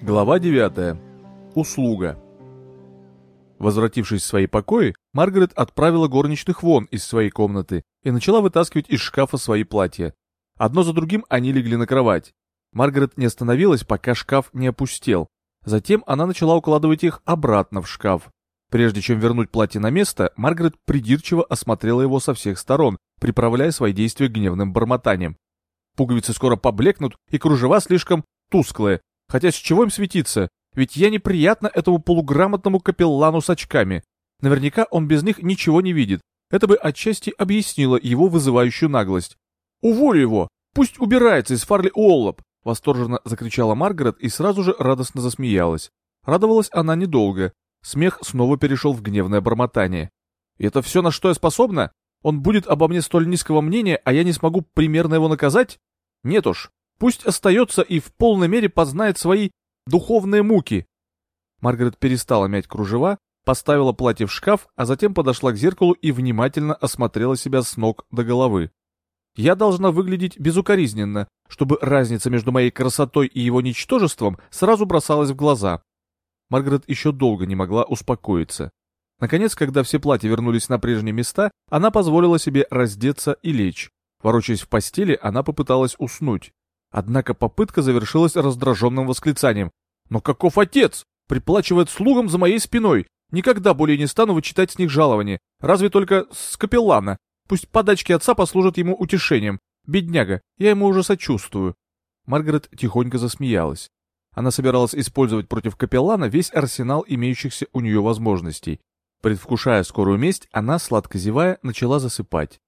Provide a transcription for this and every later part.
Глава 9. Услуга. Возвратившись в свои покои, Маргарет отправила горничных вон из своей комнаты и начала вытаскивать из шкафа свои платья. Одно за другим они легли на кровать. Маргарет не остановилась, пока шкаф не опустел. Затем она начала укладывать их обратно в шкаф. Прежде чем вернуть платье на место, Маргарет придирчиво осмотрела его со всех сторон, приправляя свои действия гневным бормотанием. Пуговицы скоро поблекнут, и кружева слишком тусклые, Хотя с чего им светиться? Ведь я неприятно этому полуграмотному капеллану с очками. Наверняка он без них ничего не видит. Это бы отчасти объяснило его вызывающую наглость. «Уволю его! Пусть убирается из Фарли Уоллоп!» Восторженно закричала Маргарет и сразу же радостно засмеялась. Радовалась она недолго. Смех снова перешел в гневное бормотание. «Это все, на что я способна? Он будет обо мне столь низкого мнения, а я не смогу примерно его наказать? Нет уж, Пусть остается и в полной мере познает свои духовные муки. Маргарет перестала мять кружева, поставила платье в шкаф, а затем подошла к зеркалу и внимательно осмотрела себя с ног до головы. Я должна выглядеть безукоризненно, чтобы разница между моей красотой и его ничтожеством сразу бросалась в глаза. Маргарет еще долго не могла успокоиться. Наконец, когда все платья вернулись на прежние места, она позволила себе раздеться и лечь. Ворочаясь в постели, она попыталась уснуть. Однако попытка завершилась раздраженным восклицанием. «Но каков отец? Приплачивает слугам за моей спиной. Никогда более не стану вычитать с них жалования. Разве только с капеллана. Пусть подачки отца послужат ему утешением. Бедняга, я ему уже сочувствую». Маргарет тихонько засмеялась. Она собиралась использовать против капеллана весь арсенал имеющихся у нее возможностей. Предвкушая скорую месть, она, сладко зевая, начала засыпать.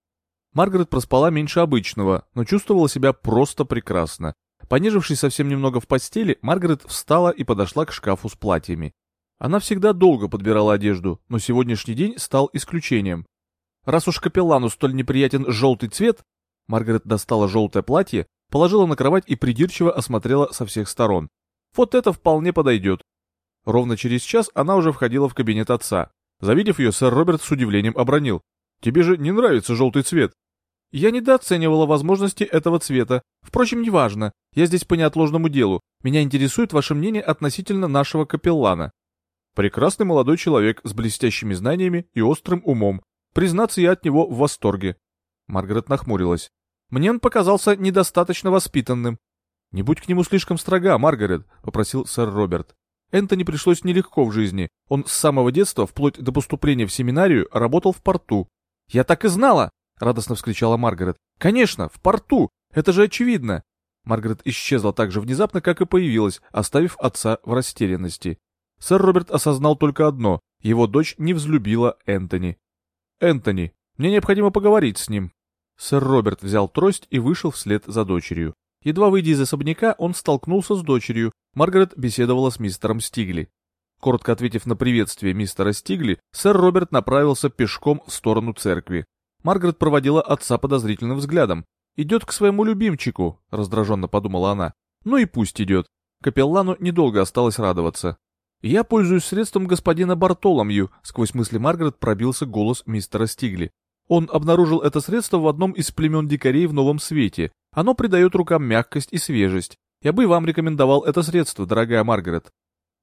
Маргарет проспала меньше обычного, но чувствовала себя просто прекрасно. Понежившись совсем немного в постели, Маргарет встала и подошла к шкафу с платьями. Она всегда долго подбирала одежду, но сегодняшний день стал исключением. Раз уж капеллану столь неприятен желтый цвет, Маргарет достала желтое платье, положила на кровать и придирчиво осмотрела со всех сторон. Вот это вполне подойдет. Ровно через час она уже входила в кабинет отца. Завидев ее, сэр Роберт с удивлением обронил. «Тебе же не нравится желтый цвет?» Я недооценивала возможности этого цвета. Впрочем, неважно. Я здесь по неотложному делу. Меня интересует ваше мнение относительно нашего капеллана. Прекрасный молодой человек с блестящими знаниями и острым умом. Признаться, я от него в восторге. Маргарет нахмурилась. Мне он показался недостаточно воспитанным. Не будь к нему слишком строга, Маргарет, попросил сэр Роберт. Энтони пришлось нелегко в жизни. Он с самого детства, вплоть до поступления в семинарию, работал в порту. Я так и знала, — радостно вскричала Маргарет. «Конечно, в порту! Это же очевидно!» Маргарет исчезла так же внезапно, как и появилась, оставив отца в растерянности. Сэр Роберт осознал только одно — его дочь не взлюбила Энтони. «Энтони, мне необходимо поговорить с ним». Сэр Роберт взял трость и вышел вслед за дочерью. Едва выйдя из особняка, он столкнулся с дочерью. Маргарет беседовала с мистером Стигли. Коротко ответив на приветствие мистера Стигли, сэр Роберт направился пешком в сторону церкви. Маргарет проводила отца подозрительным взглядом. «Идет к своему любимчику», — раздраженно подумала она. «Ну и пусть идет». Капеллану недолго осталось радоваться. «Я пользуюсь средством господина Бартоломью», — сквозь мысли Маргарет пробился голос мистера Стигли. Он обнаружил это средство в одном из племен дикарей в Новом Свете. Оно придает рукам мягкость и свежесть. Я бы вам рекомендовал это средство, дорогая Маргарет.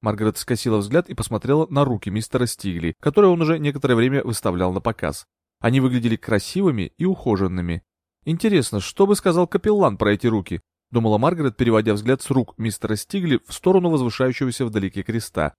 Маргарет скосила взгляд и посмотрела на руки мистера Стигли, которые он уже некоторое время выставлял на показ. Они выглядели красивыми и ухоженными. Интересно, что бы сказал капеллан про эти руки? Думала Маргарет, переводя взгляд с рук мистера Стигли в сторону возвышающегося вдалеке креста.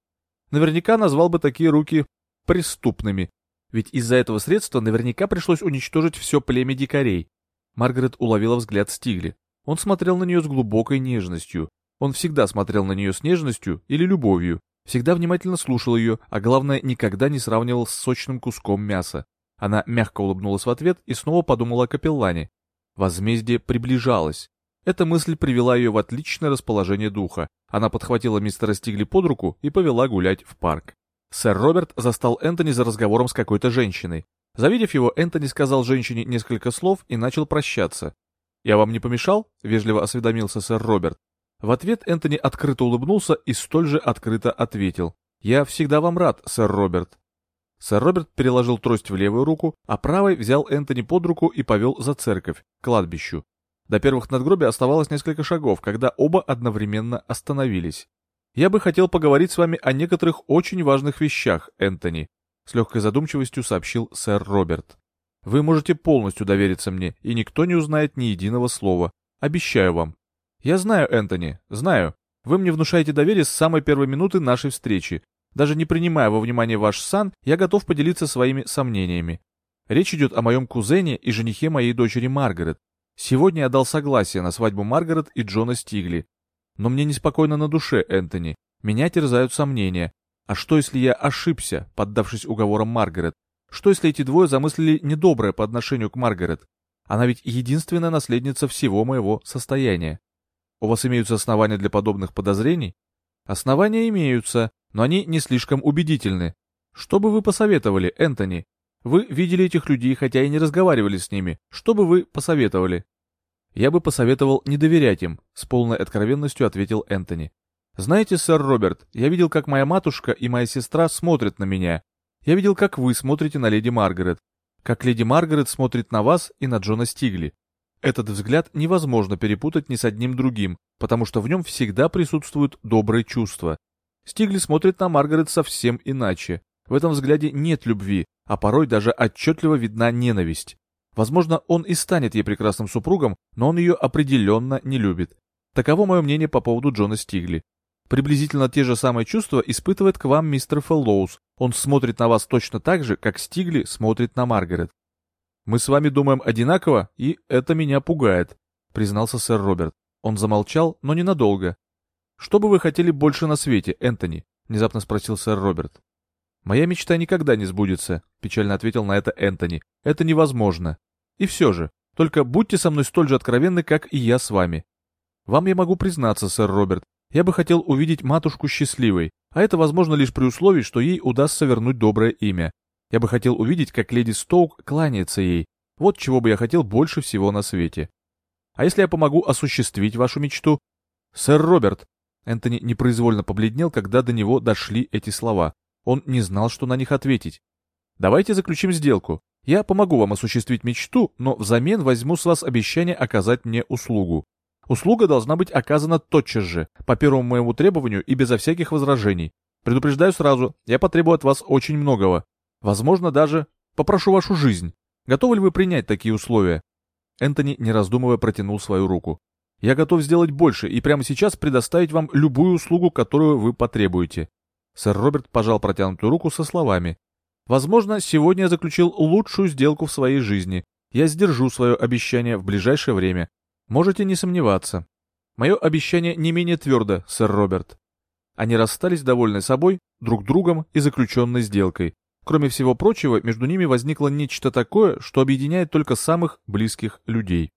Наверняка назвал бы такие руки преступными, ведь из-за этого средства наверняка пришлось уничтожить все племя дикарей. Маргарет уловила взгляд Стигли. Он смотрел на нее с глубокой нежностью. Он всегда смотрел на нее с нежностью или любовью, всегда внимательно слушал ее, а главное, никогда не сравнивал с сочным куском мяса. Она мягко улыбнулась в ответ и снова подумала о капеллане. Возмездие приближалось. Эта мысль привела ее в отличное расположение духа. Она подхватила мистера Стигли под руку и повела гулять в парк. Сэр Роберт застал Энтони за разговором с какой-то женщиной. Завидев его, Энтони сказал женщине несколько слов и начал прощаться. «Я вам не помешал?» — вежливо осведомился сэр Роберт. В ответ Энтони открыто улыбнулся и столь же открыто ответил. «Я всегда вам рад, сэр Роберт. Сэр Роберт переложил трость в левую руку, а правой взял Энтони под руку и повел за церковь, к кладбищу. До первых надгробий оставалось несколько шагов, когда оба одновременно остановились. «Я бы хотел поговорить с вами о некоторых очень важных вещах, Энтони», с легкой задумчивостью сообщил сэр Роберт. «Вы можете полностью довериться мне, и никто не узнает ни единого слова. Обещаю вам». «Я знаю, Энтони, знаю. Вы мне внушаете доверие с самой первой минуты нашей встречи. Даже не принимая во внимание ваш сан, я готов поделиться своими сомнениями. Речь идет о моем кузене и женихе моей дочери Маргарет. Сегодня я дал согласие на свадьбу Маргарет и Джона Стигли. Но мне неспокойно на душе, Энтони. Меня терзают сомнения. А что, если я ошибся, поддавшись уговорам Маргарет? Что, если эти двое замыслили недоброе по отношению к Маргарет? Она ведь единственная наследница всего моего состояния. У вас имеются основания для подобных подозрений? Основания имеются, но они не слишком убедительны. Что бы вы посоветовали, Энтони? Вы видели этих людей, хотя и не разговаривали с ними. Что бы вы посоветовали? Я бы посоветовал не доверять им, с полной откровенностью ответил Энтони. Знаете, сэр Роберт, я видел, как моя матушка и моя сестра смотрят на меня. Я видел, как вы смотрите на леди Маргарет. Как леди Маргарет смотрит на вас и на Джона Стигли. Этот взгляд невозможно перепутать ни с одним другим, потому что в нем всегда присутствуют добрые чувства. Стигли смотрит на Маргарет совсем иначе. В этом взгляде нет любви, а порой даже отчетливо видна ненависть. Возможно, он и станет ей прекрасным супругом, но он ее определенно не любит. Таково мое мнение по поводу Джона Стигли. Приблизительно те же самые чувства испытывает к вам мистер Феллоус. Он смотрит на вас точно так же, как Стигли смотрит на Маргарет. Мы с вами думаем одинаково, и это меня пугает, признался сэр Роберт. Он замолчал, но ненадолго. Что бы вы хотели больше на свете, Энтони? внезапно спросил сэр Роберт. «Моя мечта никогда не сбудется», — печально ответил на это Энтони. «Это невозможно. И все же, только будьте со мной столь же откровенны, как и я с вами. Вам я могу признаться, сэр Роберт, я бы хотел увидеть матушку счастливой, а это возможно лишь при условии, что ей удастся вернуть доброе имя. Я бы хотел увидеть, как леди Стоук кланяется ей. Вот чего бы я хотел больше всего на свете. А если я помогу осуществить вашу мечту? Сэр Роберт, Энтони непроизвольно побледнел, когда до него дошли эти слова. Он не знал, что на них ответить. «Давайте заключим сделку. Я помогу вам осуществить мечту, но взамен возьму с вас обещание оказать мне услугу. Услуга должна быть оказана тотчас же, по первому моему требованию и безо всяких возражений. Предупреждаю сразу, я потребую от вас очень многого. Возможно, даже попрошу вашу жизнь. Готовы ли вы принять такие условия?» Энтони, не раздумывая, протянул свою руку. «Я готов сделать больше и прямо сейчас предоставить вам любую услугу, которую вы потребуете. Сэр Роберт пожал протянутую руку со словами. «Возможно, сегодня я заключил лучшую сделку в своей жизни. Я сдержу свое обещание в ближайшее время. Можете не сомневаться. Мое обещание не менее твердо, сэр Роберт». Они расстались довольны собой, друг другом и заключенной сделкой. Кроме всего прочего, между ними возникло нечто такое, что объединяет только самых близких людей.